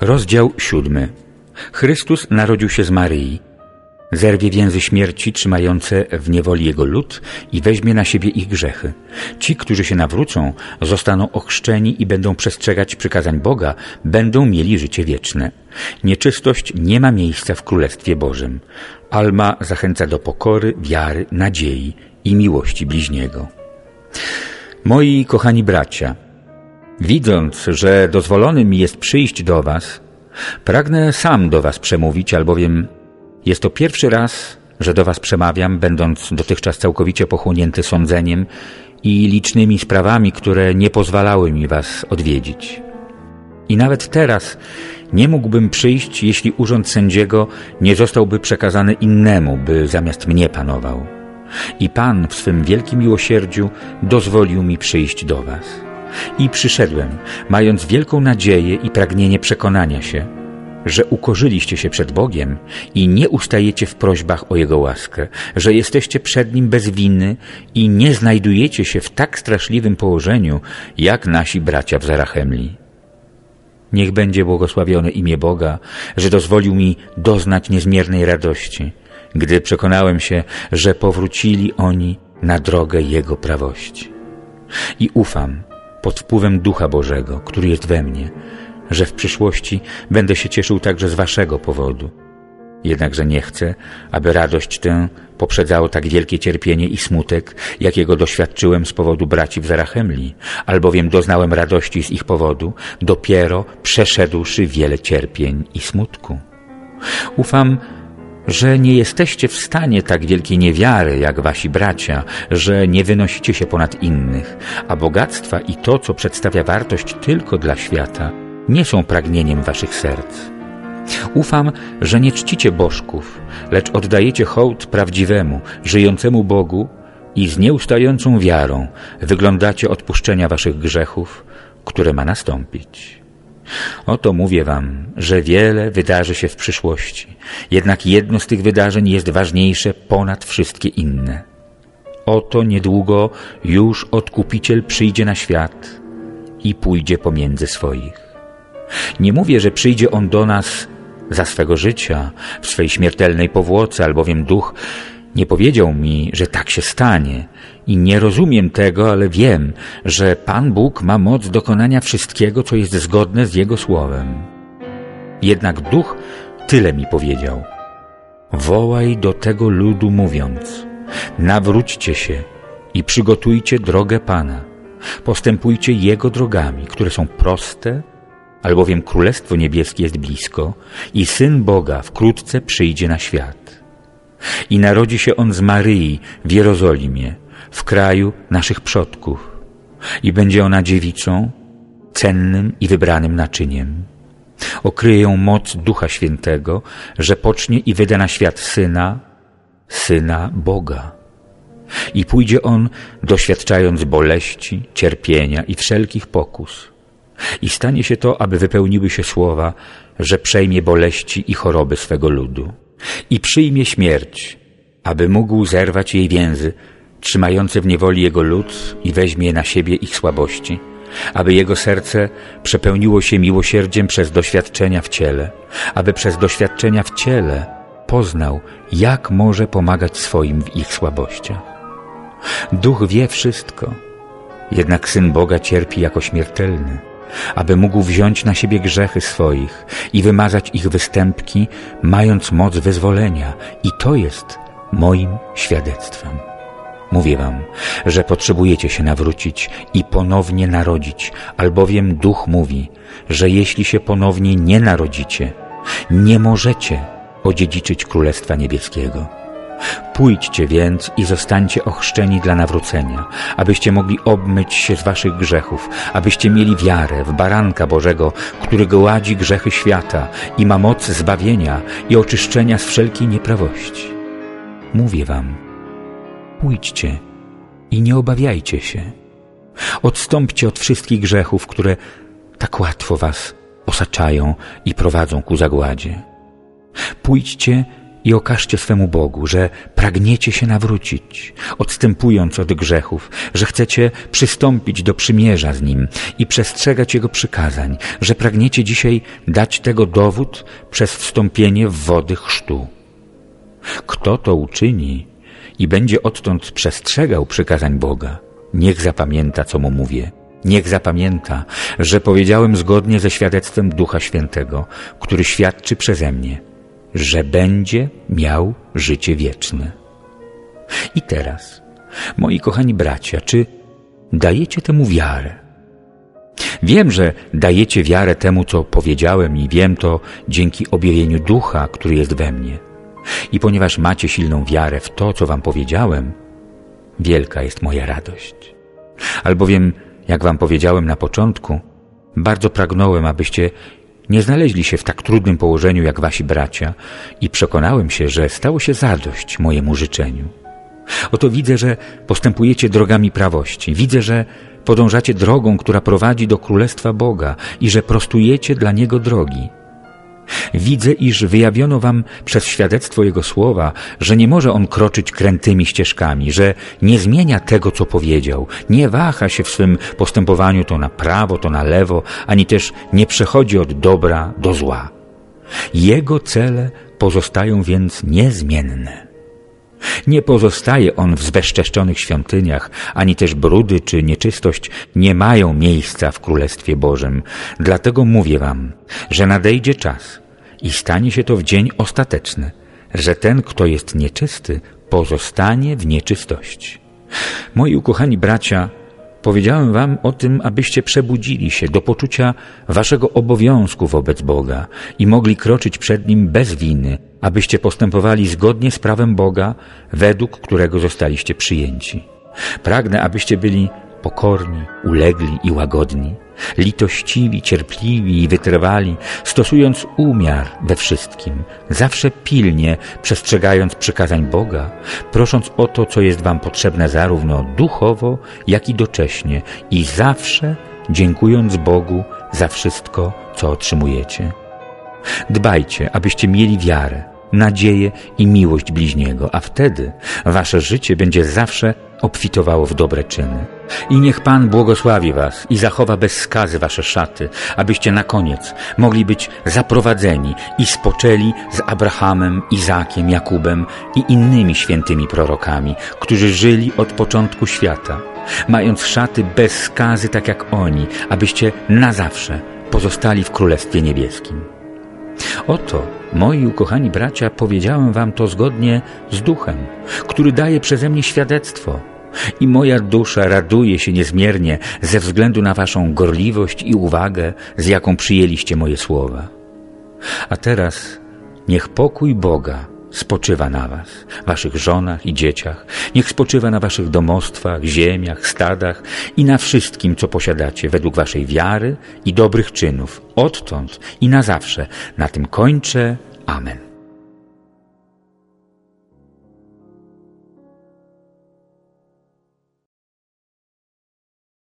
Rozdział siódmy. Chrystus narodził się z Maryi. Zerwie więzy śmierci trzymające w niewoli Jego lud i weźmie na siebie ich grzechy. Ci, którzy się nawrócą, zostaną ochrzczeni i będą przestrzegać przykazań Boga, będą mieli życie wieczne. Nieczystość nie ma miejsca w Królestwie Bożym. Alma zachęca do pokory, wiary, nadziei i miłości bliźniego. Moi kochani bracia, widząc, że dozwolony mi jest przyjść do was, pragnę sam do was przemówić, albowiem jest to pierwszy raz, że do Was przemawiam, będąc dotychczas całkowicie pochłonięty sądzeniem i licznymi sprawami, które nie pozwalały mi Was odwiedzić. I nawet teraz nie mógłbym przyjść, jeśli urząd sędziego nie zostałby przekazany innemu, by zamiast mnie panował. I Pan w swym wielkim miłosierdziu dozwolił mi przyjść do Was. I przyszedłem, mając wielką nadzieję i pragnienie przekonania się – że ukorzyliście się przed Bogiem i nie ustajecie w prośbach o Jego łaskę, że jesteście przed Nim bez winy i nie znajdujecie się w tak straszliwym położeniu, jak nasi bracia w Zarachemli. Niech będzie błogosławione imię Boga, że dozwolił mi doznać niezmiernej radości, gdy przekonałem się, że powrócili oni na drogę Jego prawości. I ufam, pod wpływem Ducha Bożego, który jest we mnie, że w przyszłości będę się cieszył także z waszego powodu. Jednakże nie chcę, aby radość tę poprzedzało tak wielkie cierpienie i smutek, jakiego doświadczyłem z powodu braci w Zarachemli, albowiem doznałem radości z ich powodu, dopiero przeszedłszy wiele cierpień i smutku. Ufam, że nie jesteście w stanie tak wielkiej niewiary jak wasi bracia, że nie wynosicie się ponad innych, a bogactwa i to, co przedstawia wartość tylko dla świata, nie są pragnieniem waszych serc. Ufam, że nie czcicie bożków, lecz oddajecie hołd prawdziwemu, żyjącemu Bogu i z nieustającą wiarą wyglądacie odpuszczenia waszych grzechów, które ma nastąpić. Oto mówię wam, że wiele wydarzy się w przyszłości, jednak jedno z tych wydarzeń jest ważniejsze ponad wszystkie inne. Oto niedługo już Odkupiciel przyjdzie na świat i pójdzie pomiędzy swoich. Nie mówię, że przyjdzie On do nas za swego życia, w swej śmiertelnej powłoce, albowiem duch nie powiedział mi, że tak się stanie i nie rozumiem tego, ale wiem, że Pan Bóg ma moc dokonania wszystkiego, co jest zgodne z Jego słowem. Jednak duch tyle mi powiedział. Wołaj do tego ludu mówiąc, nawróćcie się i przygotujcie drogę Pana. Postępujcie Jego drogami, które są proste albowiem Królestwo Niebieskie jest blisko i Syn Boga wkrótce przyjdzie na świat. I narodzi się On z Maryi w Jerozolimie, w kraju naszych przodków. I będzie ona dziewicą, cennym i wybranym naczyniem. Okryje ją moc Ducha Świętego, że pocznie i wyda na świat Syna, Syna Boga. I pójdzie On, doświadczając boleści, cierpienia i wszelkich pokus – i stanie się to, aby wypełniły się słowa, że przejmie boleści i choroby swego ludu i przyjmie śmierć, aby mógł zerwać jej więzy, trzymające w niewoli jego lud i weźmie na siebie ich słabości, aby jego serce przepełniło się miłosierdziem przez doświadczenia w ciele, aby przez doświadczenia w ciele poznał, jak może pomagać swoim w ich słabościach. Duch wie wszystko, jednak Syn Boga cierpi jako śmiertelny aby mógł wziąć na siebie grzechy swoich i wymazać ich występki, mając moc wyzwolenia. I to jest moim świadectwem. Mówię wam, że potrzebujecie się nawrócić i ponownie narodzić, albowiem Duch mówi, że jeśli się ponownie nie narodzicie, nie możecie odziedziczyć Królestwa Niebieskiego. Pójdźcie więc i zostańcie ochrzczeni dla nawrócenia, abyście mogli obmyć się z waszych grzechów, abyście mieli wiarę w baranka Bożego, który gładzi grzechy świata i ma moc zbawienia i oczyszczenia z wszelkiej nieprawości. Mówię wam, pójdźcie i nie obawiajcie się. Odstąpcie od wszystkich grzechów, które tak łatwo was osaczają i prowadzą ku zagładzie. Pójdźcie i okażcie swemu Bogu, że pragniecie się nawrócić, odstępując od grzechów, że chcecie przystąpić do przymierza z Nim i przestrzegać Jego przykazań, że pragniecie dzisiaj dać tego dowód przez wstąpienie w wody chrztu. Kto to uczyni i będzie odtąd przestrzegał przykazań Boga, niech zapamięta, co mu mówię. Niech zapamięta, że powiedziałem zgodnie ze świadectwem Ducha Świętego, który świadczy przeze mnie – że będzie miał życie wieczne. I teraz, moi kochani bracia, czy dajecie temu wiarę? Wiem, że dajecie wiarę temu, co powiedziałem i wiem to dzięki objawieniu ducha, który jest we mnie. I ponieważ macie silną wiarę w to, co wam powiedziałem, wielka jest moja radość. Albowiem, jak wam powiedziałem na początku, bardzo pragnąłem, abyście nie znaleźli się w tak trudnym położeniu jak wasi bracia i przekonałem się, że stało się zadość mojemu życzeniu. Oto widzę, że postępujecie drogami prawości. Widzę, że podążacie drogą, która prowadzi do Królestwa Boga i że prostujecie dla Niego drogi. Widzę, iż wyjawiono wam przez świadectwo Jego słowa, że nie może On kroczyć krętymi ścieżkami, że nie zmienia tego, co powiedział, nie waha się w swym postępowaniu to na prawo, to na lewo, ani też nie przechodzi od dobra do zła. Jego cele pozostają więc niezmienne. Nie pozostaje on w zbezczeszczonych świątyniach, ani też brudy czy nieczystość nie mają miejsca w Królestwie Bożym. Dlatego mówię wam, że nadejdzie czas i stanie się to w dzień ostateczny, że ten, kto jest nieczysty, pozostanie w nieczystości. Moi ukochani bracia, Powiedziałem wam o tym, abyście przebudzili się do poczucia waszego obowiązku wobec Boga i mogli kroczyć przed Nim bez winy, abyście postępowali zgodnie z prawem Boga, według którego zostaliście przyjęci. Pragnę, abyście byli pokorni, ulegli i łagodni, litościwi, cierpliwi i wytrwali, stosując umiar we wszystkim, zawsze pilnie przestrzegając przykazań Boga, prosząc o to, co jest Wam potrzebne zarówno duchowo, jak i docześnie i zawsze dziękując Bogu za wszystko, co otrzymujecie. Dbajcie, abyście mieli wiarę, nadzieję i miłość bliźniego, a wtedy wasze życie będzie zawsze obfitowało w dobre czyny. I niech Pan błogosławi was i zachowa bez skazy wasze szaty, abyście na koniec mogli być zaprowadzeni i spoczęli z Abrahamem, Izakiem, Jakubem i innymi świętymi prorokami, którzy żyli od początku świata, mając szaty bez skazy tak jak oni, abyście na zawsze pozostali w Królestwie Niebieskim. Oto, moi ukochani bracia, powiedziałem wam to zgodnie z duchem, który daje przeze mnie świadectwo. I moja dusza raduje się niezmiernie ze względu na waszą gorliwość i uwagę, z jaką przyjęliście moje słowa. A teraz niech pokój Boga spoczywa na was, waszych żonach i dzieciach, niech spoczywa na waszych domostwach, ziemiach, stadach i na wszystkim, co posiadacie, według waszej wiary i dobrych czynów, odtąd i na zawsze. Na tym kończę. Amen.